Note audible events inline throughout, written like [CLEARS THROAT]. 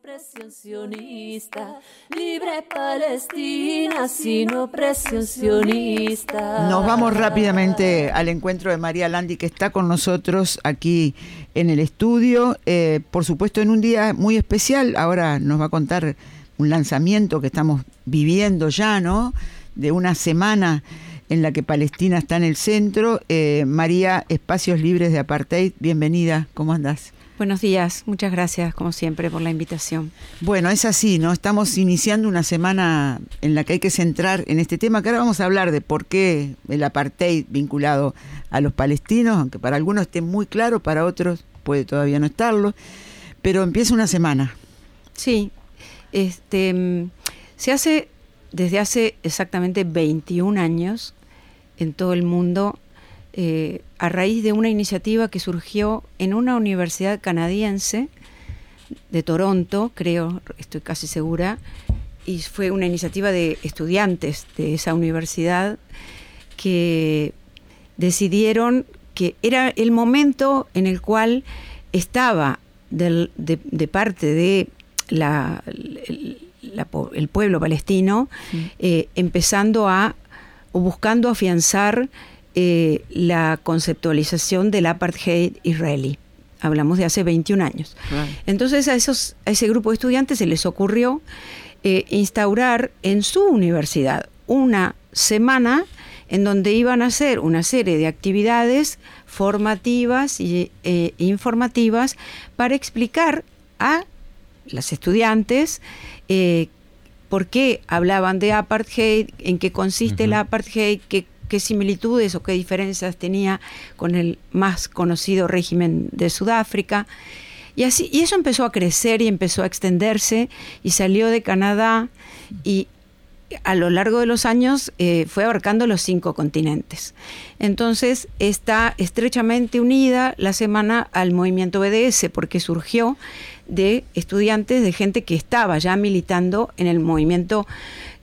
presión sionista, libre Palestina, sino presión sionista. Nos vamos rápidamente al encuentro de María Landi, que está con nosotros aquí en el estudio. Eh, por supuesto, en un día muy especial. Ahora nos va a contar un lanzamiento que estamos viviendo ya, ¿no? De una semana en la que Palestina está en el centro. Eh, María, Espacios Libres de Apartheid, bienvenida, ¿cómo andás? Buenos días, muchas gracias como siempre por la invitación. Bueno, es así, ¿no? Estamos iniciando una semana en la que hay que centrar en este tema, que ahora vamos a hablar de por qué el apartheid vinculado a los palestinos, aunque para algunos esté muy claro, para otros puede todavía no estarlo, pero empieza una semana. Sí, este, mm, se hace desde hace exactamente 21 años en todo el mundo eh, a raíz de una iniciativa que surgió en una universidad canadiense de Toronto, creo, estoy casi segura, y fue una iniciativa de estudiantes de esa universidad que decidieron que era el momento en el cual estaba de, parte de la, el, pueblo palestino eh, empezando a o buscando afianzar eh, la conceptualización del apartheid israelí. Hablamos de hace 21 años. Entonces a, esos, a ese grupo de estudiantes se les ocurrió eh, instaurar en su universidad una semana en donde iban a hacer una serie de actividades formativas e informativas para explicar a las estudiantes por qué hablaban de apartheid, en qué consiste el apartheid, qué qué similitudes o qué diferencias tenía con el más conocido régimen de Sudáfrica. Y, así, y eso empezó a crecer y empezó a extenderse y salió de Canadá y a lo largo de los años eh, fue abarcando los cinco continentes. Entonces está estrechamente unida la semana al movimiento BDS porque surgió de estudiantes, de gente que estaba ya militando en el movimiento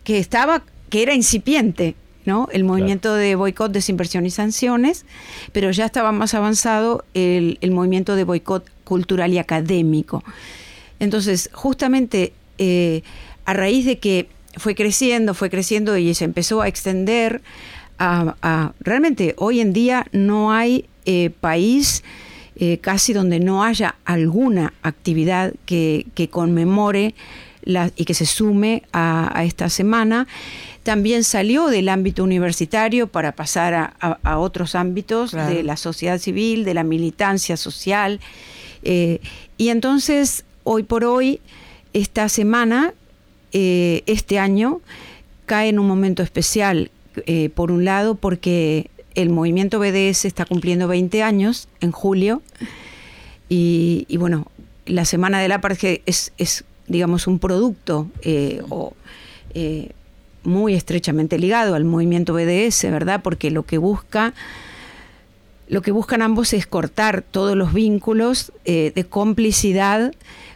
que estaba, que era incipiente ¿no? El movimiento de boicot, desinversión y sanciones, pero ya estaba más avanzado el, movimiento de boicot cultural y académico. Entonces, justamente eh, a raíz de que fue creciendo, fue creciendo y se empezó a extender a, realmente hoy en día no hay eh, país eh, casi donde no haya alguna actividad que, conmemore y que se sume a esta semana también salió del ámbito universitario para pasar a, otros ámbitos de la sociedad civil, de la militancia social. Eh, y entonces, hoy por hoy, esta semana, eh, este año, cae en un momento especial, eh, por un lado, porque el movimiento BDS está cumpliendo 20 años en julio. Y, bueno, la Semana del Apartheid es, es digamos, un producto o muy estrechamente ligado al movimiento BDS, ¿verdad? Porque lo que busca, lo que buscan ambos es cortar todos los vínculos eh, de complicidad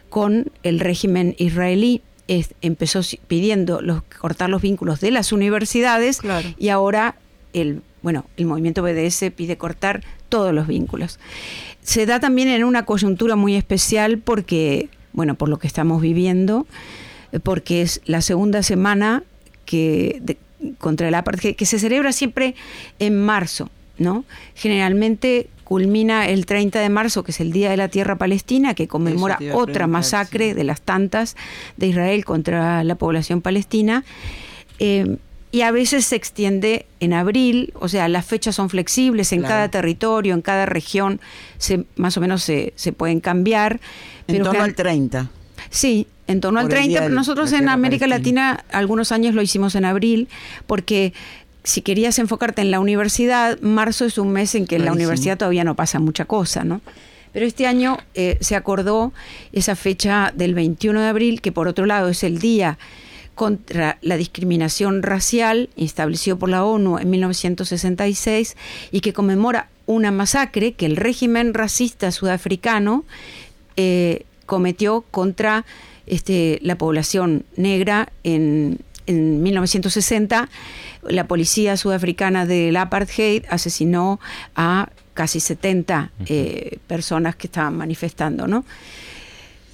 con el régimen israelí. empezó pidiendo los, cortar los vínculos de las universidades y ahora el, bueno, el movimiento BDS pide cortar todos los vínculos. Se da también en una coyuntura muy especial porque, bueno, por lo que estamos viviendo, porque es la segunda semana que contra el apartheid, que se celebra siempre en marzo, ¿no? Generalmente culmina el 30 de marzo, que es el Día de la Tierra Palestina, que conmemora otra masacre de las tantas de Israel contra la población palestina. Eh, y a veces se extiende en abril, o sea, las fechas son flexibles en cada territorio, en cada región, se, más o menos se, se pueden cambiar. En torno al 30. Sí, en torno al 30, pero nosotros en América Latina algunos años lo hicimos en abril, porque si querías enfocarte en la universidad, marzo es un mes en que en la universidad todavía no pasa mucha cosa, ¿no? Pero este año eh, se acordó esa fecha del 21 de abril, que por otro lado es el día contra la discriminación racial establecido por la ONU en 1966 y que conmemora una masacre que el régimen racista sudafricano eh, cometió contra este, la población negra en, 1960. La policía sudafricana del apartheid asesinó a casi 70 eh, personas que estaban manifestando, ¿no?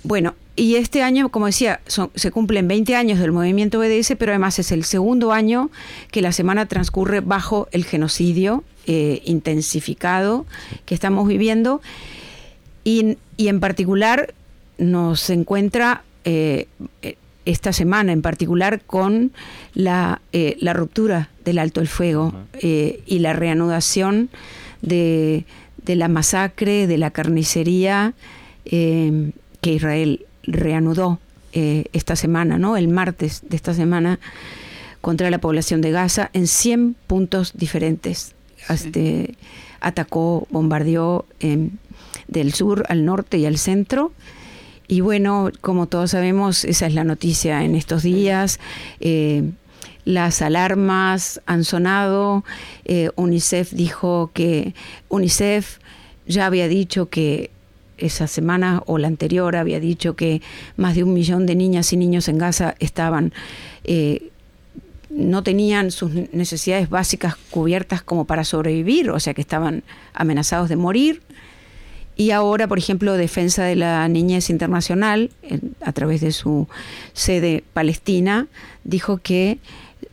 Bueno, y este año, como decía, se cumplen 20 años del movimiento BDS, pero además es el segundo año que la semana transcurre bajo el genocidio eh, intensificado que estamos viviendo. Y, en particular nos encuentra eh, esta semana en particular con la, eh, ruptura del alto el fuego y la reanudación de, de, la masacre, de la carnicería que Israel reanudó eh, esta semana, ¿no? El martes de esta semana contra la población de Gaza en 100 puntos diferentes. Este, atacó, bombardeó em, del sur al norte y al centro. Y bueno, como todos sabemos, esa es la noticia en estos días. Eh, las alarmas han sonado. Eh, UNICEF dijo que UNICEF ya había dicho que esa semana o la anterior había dicho que más de un millón de niñas y niños en Gaza estaban eh, no tenían sus necesidades básicas cubiertas como para sobrevivir, o sea que estaban amenazados de morir. Y ahora, por ejemplo, Defensa de la Niñez Internacional, a través de su sede palestina, dijo que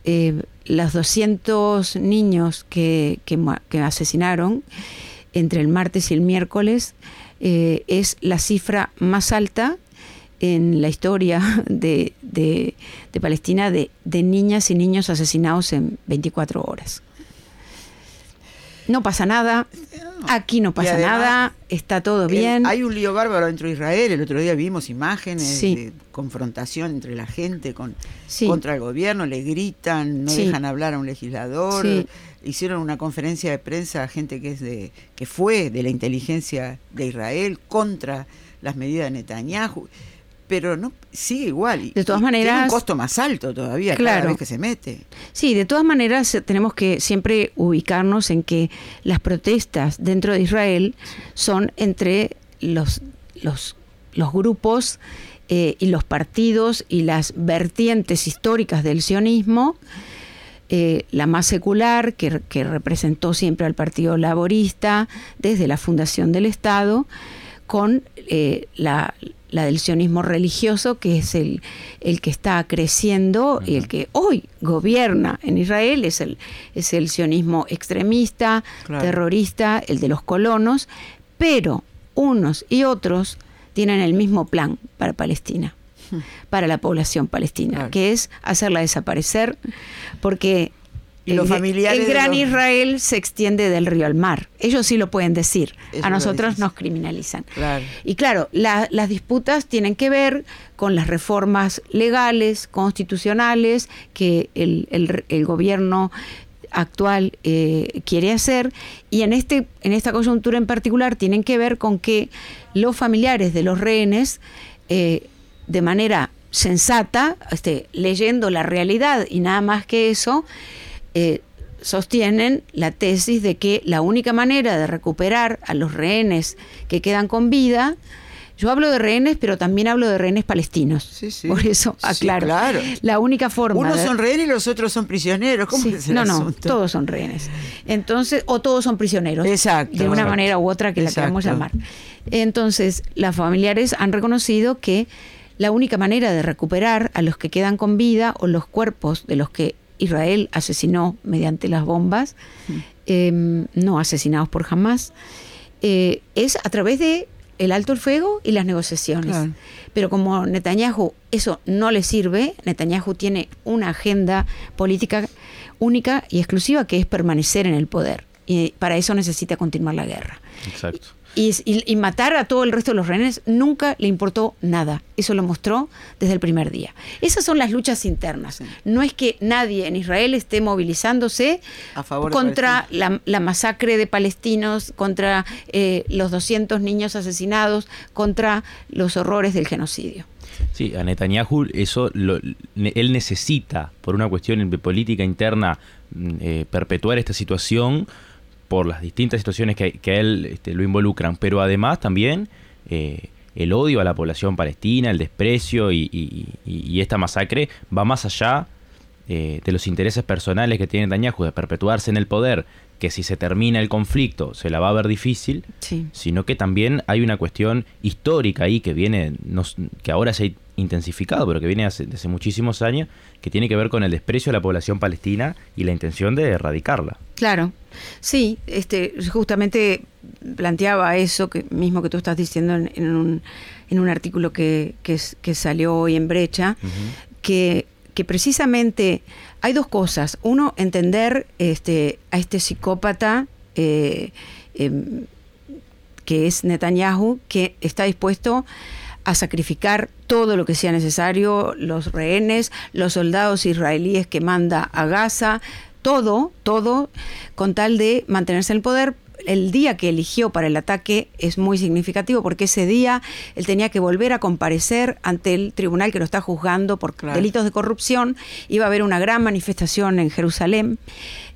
eh, los 200 niños que, que asesinaron entre el martes y el miércoles eh, es la cifra más alta en la historia de, de, Palestina de, niñas y niños asesinados en 24 horas. No pasa nada, aquí no pasa nada, está todo bien. hay un lío bárbaro dentro de Israel, el otro día vimos imágenes de confrontación entre la gente con, contra el gobierno, le gritan, no dejan hablar a un legislador. Hicieron una conferencia de prensa a gente que es de que fue de la inteligencia de Israel contra las medidas de Netanyahu. Pero no sigue igual de todas maneras tiene un costo más alto todavía cada vez que se mete. Sí de todas maneras tenemos que siempre ubicarnos en que las protestas dentro de Israel son entre los los los grupos eh, y los partidos y las vertientes históricas del sionismo eh, la más secular, que, representó siempre al Partido Laborista desde la fundación del Estado, con eh, la, del sionismo religioso, que es el, el que está creciendo y el que hoy gobierna en Israel, es el, es el sionismo extremista, terrorista, el de los colonos, pero unos y otros tienen el mismo plan para Palestina para la población palestina, que es hacerla desaparecer, porque el, gran Israel se extiende del río al mar. Ellos sí lo pueden decir. a nosotros nos criminalizan. Y claro, las disputas tienen que ver con las reformas legales, constitucionales, que el, gobierno actual eh, quiere hacer y en este en esta coyuntura en particular tienen que ver con que los familiares de los rehenes eh, de manera sensata, este, leyendo la realidad y nada más que eso, eh, sostienen la tesis de que la única manera de recuperar a los rehenes que quedan con vida, yo hablo de rehenes, pero también hablo de rehenes palestinos. Por eso aclaro. claro. La única forma. Unos son rehenes y los otros son prisioneros. ¿Cómo es no, no, todos son rehenes. Entonces, o todos son prisioneros. Exacto. De una manera u otra que la queramos llamar. Entonces, las familiares han reconocido que la única manera de recuperar a los que quedan con vida o los cuerpos de los que Israel asesinó mediante las bombas, em, no asesinados por jamás, eh, es a través de el alto el fuego y las negociaciones. Pero como Netanyahu eso no le sirve, Netanyahu tiene una agenda política única y exclusiva que es permanecer en el poder. Y para eso necesita continuar la guerra. Exacto. Y, matar a todo el resto de los rehenes nunca le importó nada. Eso lo mostró desde el primer día. Esas son las luchas internas. No es que nadie en Israel esté movilizándose contra la, masacre de palestinos, contra eh, los 200 niños asesinados, contra los horrores del genocidio. Sí, a Netanyahu eso él necesita, por una cuestión de política interna, mm, eh, perpetuar esta situación por las distintas situaciones que, a él este, lo involucran, pero además también eh, el odio a la población palestina, el desprecio y, esta masacre va más allá eh, de los intereses personales que tiene Netanyahu de perpetuarse en el poder, que si se termina el conflicto se la va a ver difícil, sino que también hay una cuestión histórica ahí que viene, que ahora se ha intensificado, pero que viene hace, desde muchísimos años, que tiene que ver con el desprecio a la población palestina y la intención de erradicarla. Claro, sí, este, justamente planteaba eso que mismo que tú estás diciendo en, un, en un, artículo que, que, salió hoy en Brecha, que, que precisamente hay dos cosas. Uno, entender este, a este psicópata eh, em, que es Netanyahu, que está dispuesto a sacrificar todo lo que sea necesario, los rehenes, los soldados israelíes que manda a Gaza, todo, todo, con tal de mantenerse en el poder, el día que eligió para el ataque es muy significativo porque ese día él tenía que volver a comparecer ante el tribunal que lo está juzgando por delitos de corrupción. Iba a haber una gran manifestación en Jerusalén.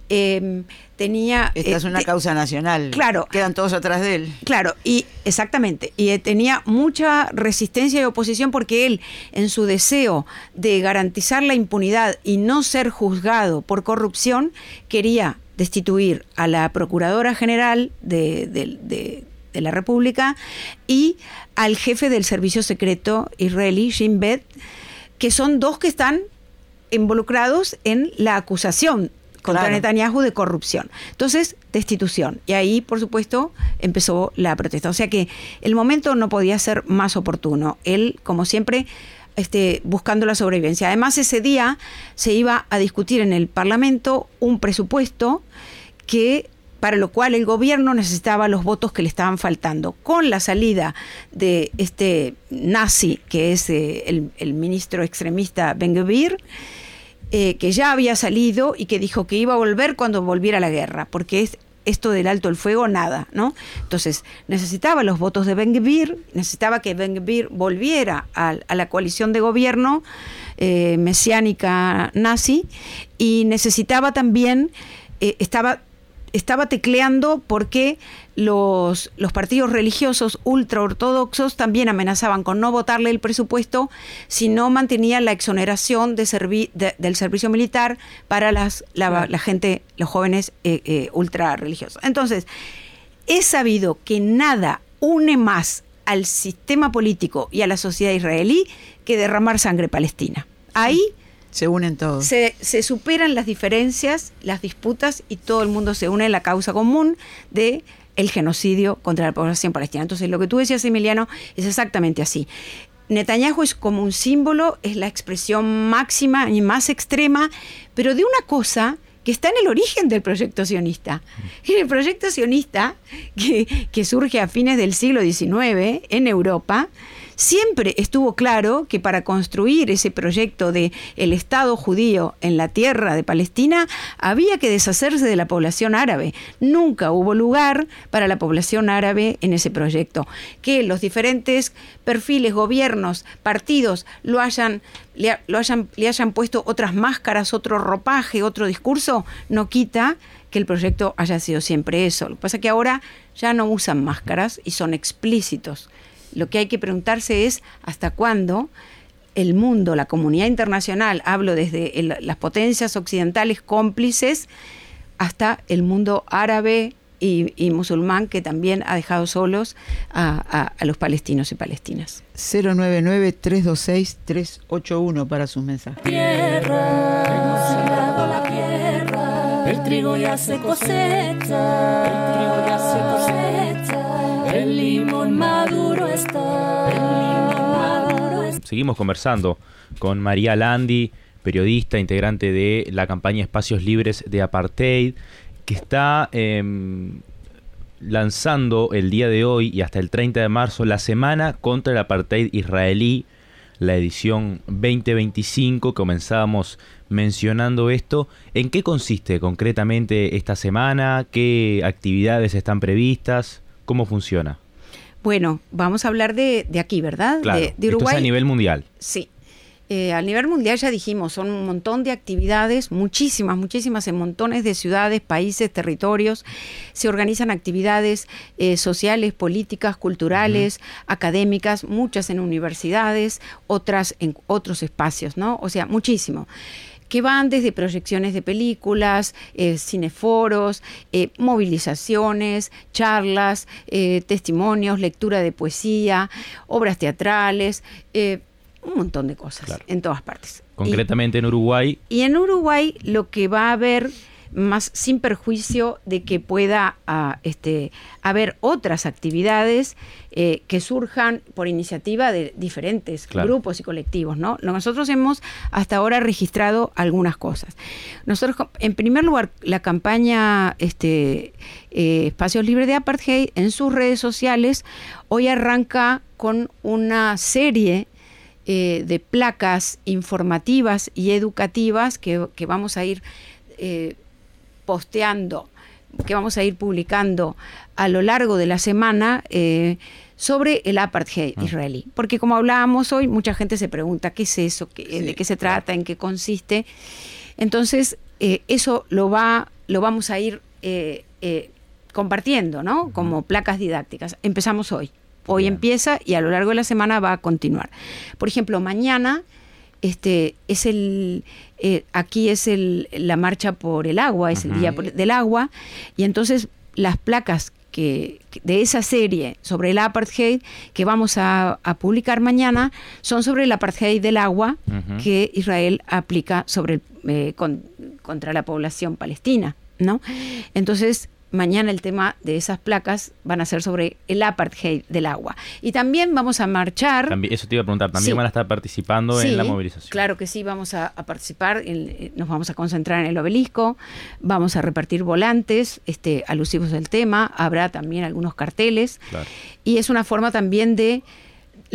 Em, tenía esta es una causa nacional claro quedan todos atrás de él claro y exactamente y eh, tenía mucha resistencia y oposición porque él en su deseo de garantizar la impunidad y no ser juzgado por corrupción quería destituir a la Procuradora General de, la República y al jefe del Servicio Secreto israelí, Shin Bet, que son dos que están involucrados en la acusación contra Netanyahu de corrupción. Entonces, destitución. Y ahí, por supuesto, empezó la protesta. O sea que el momento no podía ser más oportuno. Él, como siempre, este, buscando la sobrevivencia. Además, ese día se iba a discutir en el Parlamento un presupuesto que para lo cual el gobierno necesitaba los votos que le estaban faltando. Con la salida de este nazi, que es eh, el, ministro extremista Ben Gvir, eh, que ya había salido y que dijo que iba a volver cuando volviera la guerra, porque es esto del alto el fuego, nada, ¿no? Entonces, necesitaba los votos de Ben Gvir, necesitaba que Ben Gvir volviera a, la coalición de gobierno eh, mesiánica nazi y necesitaba también, eh, estaba estaba tecleando porque los, los partidos religiosos ultraortodoxos también amenazaban con no votarle el presupuesto si no mantenía la exoneración de del servicio militar para las, la, gente, los jóvenes eh, eh, ultra religiosos. Entonces, he sabido que nada une más al sistema político y a la sociedad israelí que derramar sangre palestina. Ahí se unen todos. Se, superan las diferencias, las disputas y todo el mundo se une en la causa común de el genocidio contra la población palestina. Entonces, lo que tú decías, Emiliano, es exactamente así. Netanyahu es como un símbolo, es la expresión máxima y más extrema, pero de una cosa que está en el origen del proyecto sionista. el proyecto sionista, que, que surge a fines del siglo XIX en Europa, Siempre estuvo claro que para construir ese proyecto de el Estado judío en la tierra de Palestina había que deshacerse de la población árabe. Nunca hubo lugar para la población árabe en ese proyecto. Que los diferentes perfiles, gobiernos, partidos lo hayan le, lo hayan, le hayan puesto otras máscaras, otro ropaje, otro discurso, no quita que el proyecto haya sido siempre eso. Lo que pasa es que ahora ya no usan máscaras y son explícitos. Lo que hay que preguntarse es hasta cuándo el mundo, la comunidad internacional, hablo desde las potencias occidentales cómplices hasta el mundo árabe y, musulmán que también ha dejado solos a, los palestinos y palestinas. 099-326-381 para sus mensajes. Tierra, hemos la tierra, el trigo ya se cosecha, el trigo ya se cosecha. El limón maduro está. Seguimos conversando con María Landi, periodista, integrante de la campaña Espacios Libres de Apartheid, que está em, lanzando el día de hoy y hasta el 30 de marzo la Semana contra el Apartheid israelí, la edición 2025. Comenzábamos mencionando esto. ¿En qué consiste concretamente esta semana? ¿Qué actividades están previstas? ¿Cómo funciona? Bueno, vamos a hablar de, aquí, ¿verdad? de, Uruguay. a nivel mundial. Sí. Eh, a nivel mundial ya dijimos, son un montón de actividades, muchísimas, muchísimas, en montones de ciudades, países, territorios. Se organizan actividades eh, sociales, políticas, culturales, académicas, muchas en universidades, otras en otros espacios, ¿no? O sea, muchísimo. Que van desde proyecciones de películas, eh, cineforos, eh, movilizaciones, charlas, eh, testimonios, lectura de poesía, obras teatrales, un montón de cosas en todas partes. Concretamente en Uruguay. Y en Uruguay lo que va a haber más sin perjuicio de que pueda ah, este, haber otras actividades eh, que surjan por iniciativa de diferentes grupos y colectivos. ¿no? Nosotros hemos hasta ahora registrado algunas cosas. Nosotros, en primer lugar, la campaña este, eh, Espacios Libres de Apartheid en sus redes sociales hoy arranca con una serie eh, de placas informativas y educativas que, que vamos a ir posteando, que vamos a ir publicando a lo largo de la semana eh, sobre el apartheid ah. israelí. Porque como hablábamos hoy, mucha gente se pregunta qué es eso, qué, de qué se trata, en qué consiste. Entonces, eh, eso lo, va, lo vamos a ir eh, compartiendo, ¿no? Como placas didácticas. Empezamos hoy. Hoy empieza y a lo largo de la semana va a continuar. Por ejemplo, mañana este, es el, eh, aquí es el, la marcha por el agua, es el día del agua, y entonces las placas que, de esa serie sobre el apartheid que vamos a, publicar mañana son sobre el apartheid del agua que Israel aplica sobre eh, contra la población palestina. ¿no? Entonces, mañana el tema de esas placas van a ser sobre el apartheid del agua. Y también vamos a marchar. También, eso te iba a preguntar, ¿también van a estar participando en la movilización? Claro que sí, vamos a, participar, eh, nos vamos a concentrar en el obelisco, vamos a repartir volantes este, alusivos del tema, habrá también algunos carteles. Y es una forma también de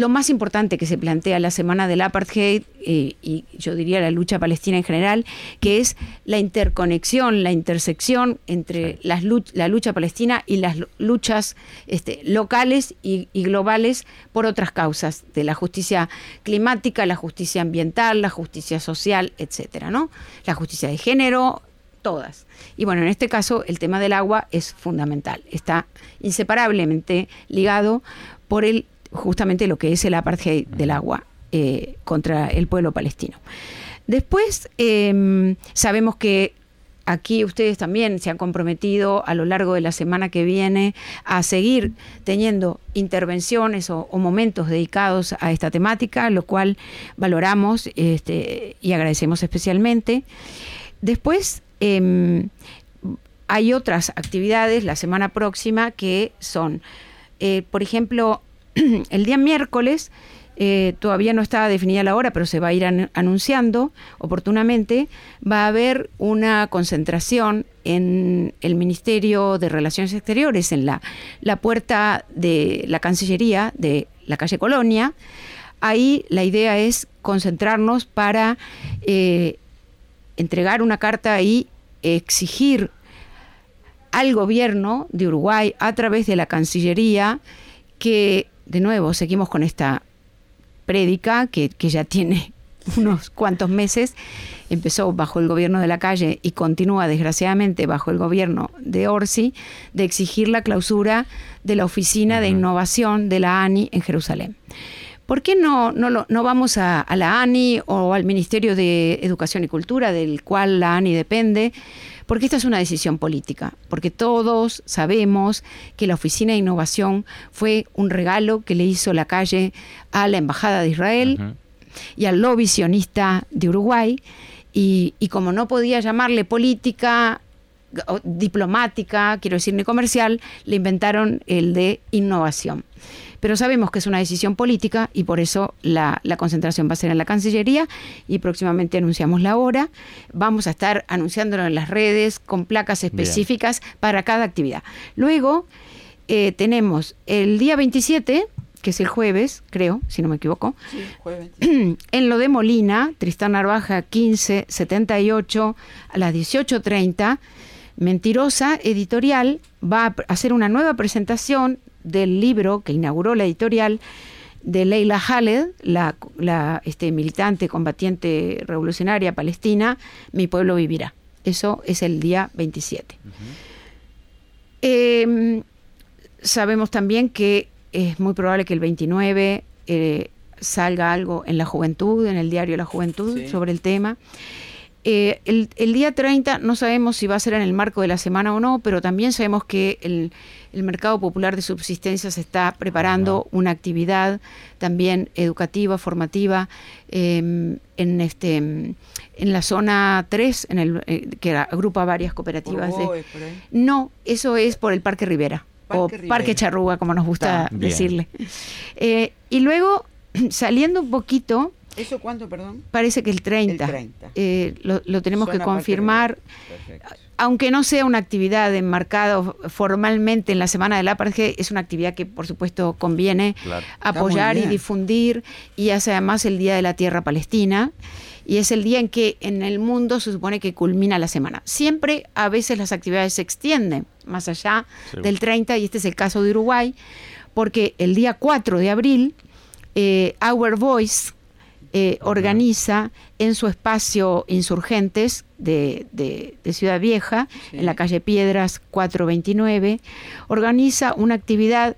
lo más importante que se plantea la semana del apartheid eh, y yo diría la lucha palestina en general, que es la interconexión, la intersección entre la lucha palestina y las luchas este, locales y, globales por otras causas, de la justicia climática, la justicia ambiental, la justicia social, etcétera, ¿no? La justicia de género, todas. Y bueno, en este caso el tema del agua es fundamental, está inseparablemente ligado por el justamente lo que es el apartheid del agua eh, contra el pueblo palestino. Después, em, sabemos que aquí ustedes también se han comprometido a lo largo de la semana que viene a seguir teniendo intervenciones o, momentos dedicados a esta temática, lo cual valoramos este, y agradecemos especialmente. Después, em, hay otras actividades la semana próxima que son, eh, por ejemplo, [CLEARS THROAT] el día miércoles, eh, todavía no está definida la hora, pero se va a ir anunciando oportunamente, va a haber una concentración en el Ministerio de Relaciones Exteriores, en la, la puerta de la Cancillería de la calle Colonia. Ahí la idea es concentrarnos para eh, entregar una carta y exigir al gobierno de Uruguay a través de la Cancillería que de nuevo, seguimos con esta prédica que, ya tiene [LAUGHS] unos cuantos meses, empezó bajo el gobierno de la calle y continúa desgraciadamente bajo el gobierno de Orsi, de exigir la clausura de la Oficina de Innovación de la ANI en Jerusalén. ¿Por qué no, no, no vamos a, a, la ANI o al Ministerio de Educación y Cultura, del cual la ANI depende, porque esta es una decisión política, porque todos sabemos que la Oficina de Innovación fue un regalo que le hizo la calle a la Embajada de Israel y al lobby sionista de Uruguay, y, y como no podía llamarle política, diplomática, quiero decir, ni comercial, le inventaron el de innovación pero sabemos que es una decisión política y por eso la, concentración va a ser en la Cancillería y próximamente anunciamos la hora. Vamos a estar anunciándolo en las redes con placas específicas para cada actividad. Luego eh, tenemos el día 27 que es el jueves, creo, si no me equivoco, sí, jueves. [CLEARS THROAT] en lo de Molina, Tristán Narvaja 1578 a las 18.30, Mentirosa Editorial va a hacer una nueva presentación del libro que inauguró la editorial de Leila Khaled, la, este, militante, combatiente revolucionaria palestina, Mi pueblo vivirá. Eso es el día 27. Em, sabemos también que es muy probable que el 29 eh, salga algo en la juventud, en el diario La Juventud, sobre el tema. Eh, el, el, día 30 no sabemos si va a ser en el marco de la semana o no, pero también sabemos que el, el Mercado Popular de Subsistencia se está preparando una actividad también educativa, formativa, eh, en este en la zona 3, en el, eh, que agrupa varias cooperativas. De, no, eso es por el Parque Rivera. Parque o Rivera. Parque Charrúa, como nos gusta decirle. Eh, y luego, [CLEARS THROAT] saliendo un poquito, ¿Eso cuánto, perdón? Parece que el 30. El 30. Eh, lo, lo, tenemos que confirmar. Aunque no sea una actividad enmarcada formalmente en la Semana del Apartheid, es una actividad que por supuesto conviene claro. apoyar y difundir y hace además el Día de la Tierra Palestina y es el día en que en el mundo se supone que culmina la semana. Siempre a veces las actividades se extienden más allá sí. del 30 y este es el caso de Uruguay porque el día 4 de abril eh, Our Voice eh, organiza en su espacio Insurgentes de, de, de Ciudad Vieja, sí. en la calle Piedras 429, organiza una actividad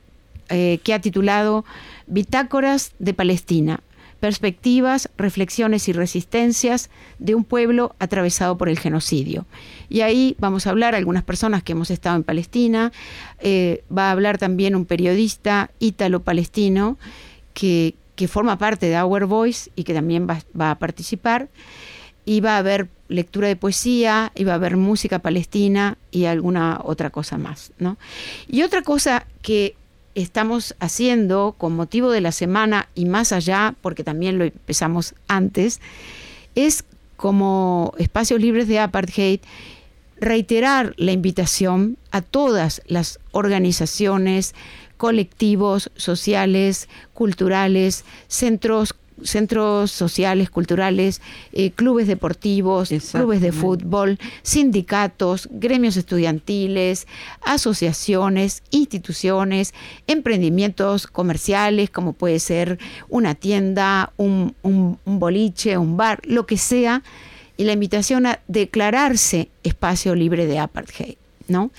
eh, que ha titulado Bitácoras de Palestina, perspectivas, reflexiones y resistencias de un pueblo atravesado por el genocidio. Y ahí vamos a hablar algunas personas que hemos estado en Palestina, eh, va a hablar también un periodista ítalo-palestino que, que forma parte de Our Voice y que también va, va, a participar. Y va a haber lectura de poesía, y va a haber música palestina y alguna otra cosa más. ¿no? Y otra cosa que estamos haciendo con motivo de la semana y más allá, porque también lo empezamos antes, es como espacios libres de apartheid reiterar la invitación a todas las organizaciones, colectivos sociales, culturales, centros centros sociales, culturales, eh, clubes deportivos, clubes de fútbol, sindicatos, gremios estudiantiles, asociaciones, instituciones, emprendimientos comerciales, como puede ser una tienda, un, un, un boliche, un bar, lo que sea, y la invitación a declararse espacio libre de apartheid, ¿no?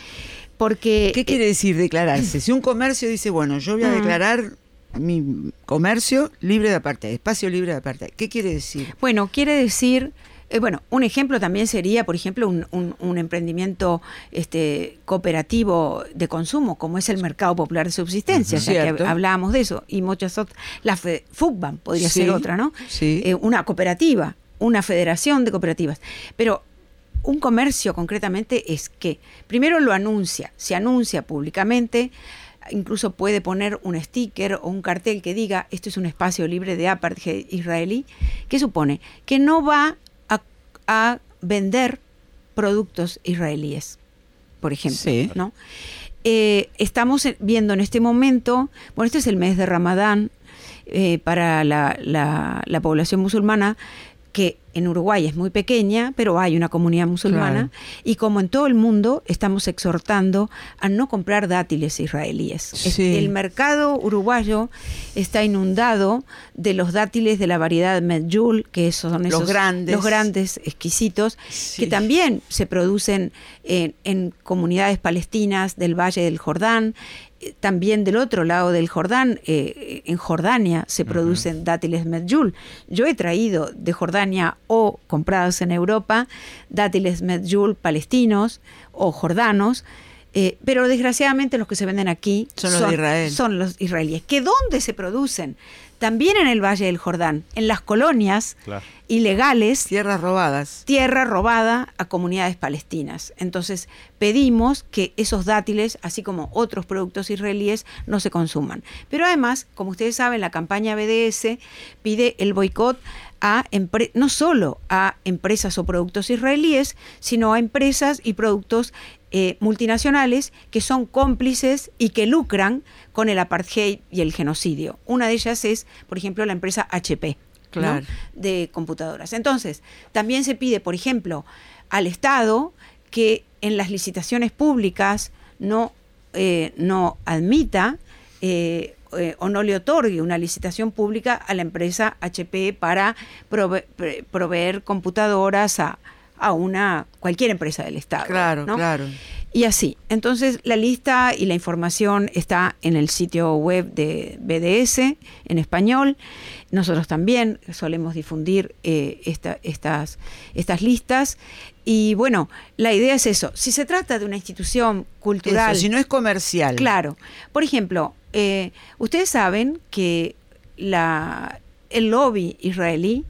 Porque, ¿Qué quiere decir declararse? Si un comercio dice, bueno, yo voy a declarar mi comercio libre de apartheid, espacio libre de apartheid, ¿qué quiere decir? Bueno, quiere decir... Eh, bueno, un ejemplo también sería, por ejemplo, un, un, un, emprendimiento este, cooperativo de consumo, como es el Mercado Popular de Subsistencia, ya que hablábamos de eso, y muchas otras. La FUCBAN podría sí, ser otra, ¿no? Sí. Eh, una cooperativa, una federación de cooperativas. Pero un comercio concretamente es que primero lo anuncia, se anuncia públicamente, incluso puede poner un sticker o un cartel que diga esto es un espacio libre de apartheid israelí, que supone que no va a, a vender productos israelíes, por ejemplo, sí. ¿no? Eh, estamos viendo en este momento, bueno, este es el mes de Ramadán eh, para la, la, la población musulmana, que en Uruguay es muy pequeña, pero hay una comunidad musulmana, claro. y como en todo el mundo, estamos exhortando a no comprar dátiles israelíes. Sí. El mercado uruguayo está inundado de los dátiles de la variedad Medjool, que son esos los grandes, los grandes exquisitos, sí. que también se producen en, en comunidades palestinas del Valle del Jordán, también del otro lado del Jordán, eh, en Jordania se producen uh -huh. dátiles medjool. Yo he traído de Jordania o comprados en Europa dátiles medjool palestinos o jordanos. Eh, pero desgraciadamente los que se venden aquí son, son, los de Israel. son los israelíes. ¿Que dónde se producen? También en el Valle del Jordán, en las colonias claro. ilegales. Tierras robadas. Tierra robada a comunidades palestinas. Entonces pedimos que esos dátiles, así como otros productos israelíes, no se consuman. Pero además, como ustedes saben, la campaña BDS pide el boicot a no solo a empresas o productos israelíes, sino a empresas y productos eh, multinacionales que son cómplices y que lucran con el apartheid y el genocidio. Una de ellas es, por ejemplo, la empresa HP. Claro. ¿no? de computadoras. Entonces, también se pide, por ejemplo, al Estado que en las licitaciones públicas no, eh, no admita eh, eh, o no le otorgue una licitación pública a la empresa HP para prove proveer computadoras a a una cualquier empresa del Estado. Claro, ¿no? claro. Y así. Entonces, la lista y la información está en el sitio web de BDS en español. Nosotros también solemos difundir eh, esta- estas, estas listas. Y bueno, la idea es eso. Si se trata de una institución cultural. Eso, si no es comercial. Claro. Por ejemplo, eh, ustedes saben que la, el lobby israelí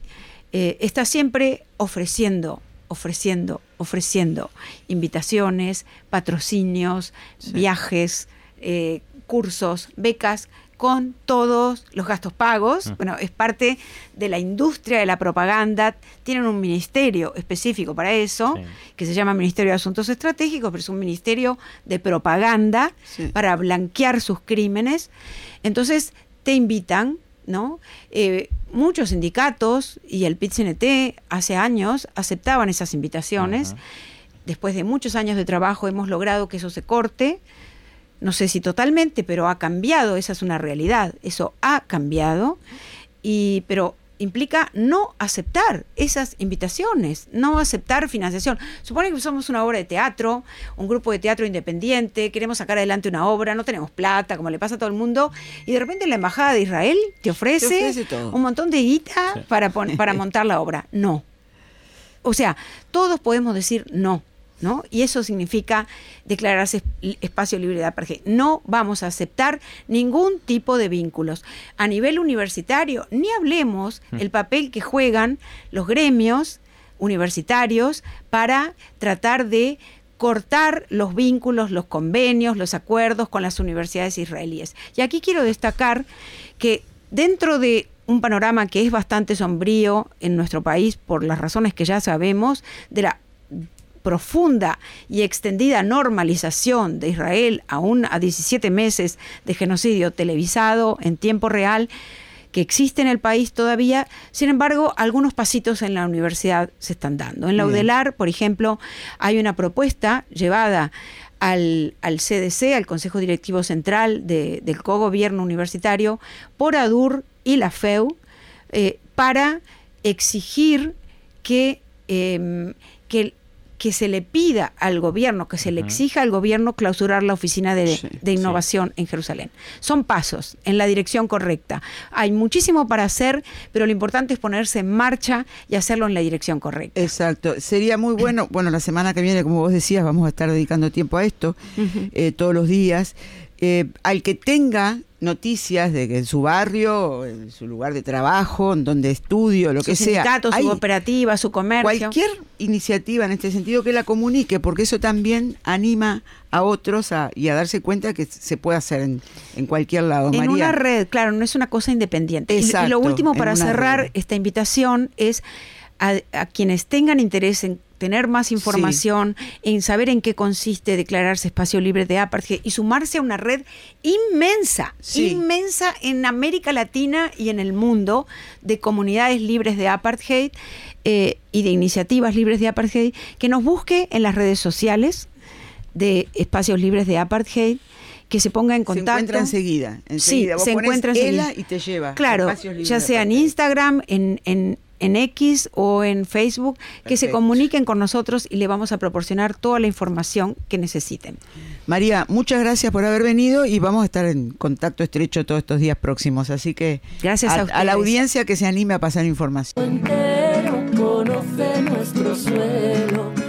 eh, está siempre ofreciendo, ofreciendo, ofreciendo invitaciones, patrocinios, viajes, eh, cursos, becas con todos los gastos pagos. Bueno, es parte de la industria de la propaganda. Tienen un ministerio específico para eso, Sí. que se llama Ministerio de Asuntos Estratégicos, pero es un ministerio de propaganda Sí. para blanquear sus crímenes. Entonces, te invitan, ¿no? Eh, muchos sindicatos y el PIT-CNT hace años aceptaban esas invitaciones. Ajá. Después de muchos años de trabajo hemos logrado que eso se corte. No sé si totalmente, pero ha cambiado, esa es una realidad. Eso ha cambiado. Y, pero implica no aceptar esas invitaciones, no aceptar financiación. Supone que somos una obra de teatro, un grupo de teatro independiente, queremos sacar adelante una obra, no tenemos plata, como le pasa a todo el mundo, y de repente la Embajada de Israel te ofrece, Te ofrece todo. un montón de guita Sí. para, pon- para montar la obra. No. O sea, todos podemos decir no. ¿No? Y eso significa declararse es- espacio libre de apartheid. No vamos a aceptar ningún tipo de vínculos. A nivel universitario, ni hablemos el papel que juegan los gremios universitarios para tratar de cortar los vínculos, los convenios, los acuerdos con las universidades israelíes. Y aquí quiero destacar que dentro de un panorama que es bastante sombrío en nuestro país por las razones que ya sabemos, de la profunda y extendida normalización de Israel, aún a 17 meses de genocidio televisado en tiempo real, que existe en el país todavía, sin embargo, algunos pasitos en la universidad se están dando. En la. UDELAR, por ejemplo, hay una propuesta llevada al, al CDC, al Consejo Directivo Central de- del Cogobierno Universitario, por ADUR y la FEU, eh, para exigir que, em, que, que se le pida al gobierno, que se le exija al gobierno clausurar la oficina de, Sí, de innovación en Jerusalén. Son pasos en la dirección correcta. Hay muchísimo para hacer, pero lo importante es ponerse en marcha y hacerlo en la dirección correcta. Exacto. Sería muy bueno, [CLEARS THROAT] bueno, la semana que viene, como vos decías, vamos a estar dedicando tiempo a esto eh, todos los días. Eh, al que tenga noticias de que en su barrio, en su lugar de trabajo, en donde estudio, lo su que sea, su hay cooperativa, su comercio. cualquier iniciativa en este sentido que la comunique, porque eso también anima a otros a- y a darse cuenta que se puede hacer en, en cualquier lado. En María. una red, claro, no es una cosa independiente. Y- y, Exacto, lo último para cerrar red. esta invitación es a, a quienes tengan interés en tener más información, en saber en qué consiste declararse espacio libre de apartheid y sumarse a una red inmensa, Sí. inmensa en América Latina y en el mundo de comunidades libres de apartheid eh, y de iniciativas libres de apartheid, que nos busque en las redes sociales de espacios libres de apartheid, que se ponga en se contacto. encuentra enseguida. Sí. Vos se encuentra enseguida. Y te lleva. Claro, espacios libres ya sea en. Instagram, en, en, en X o en Facebook, que se comuniquen con nosotros y le vamos a proporcionar toda la información que necesiten. María, muchas gracias por haber venido y vamos a estar en contacto estrecho todos estos días próximos. Así que Gracias a la audiencia que se anime a pasar información. entero conoce nuestro suelo.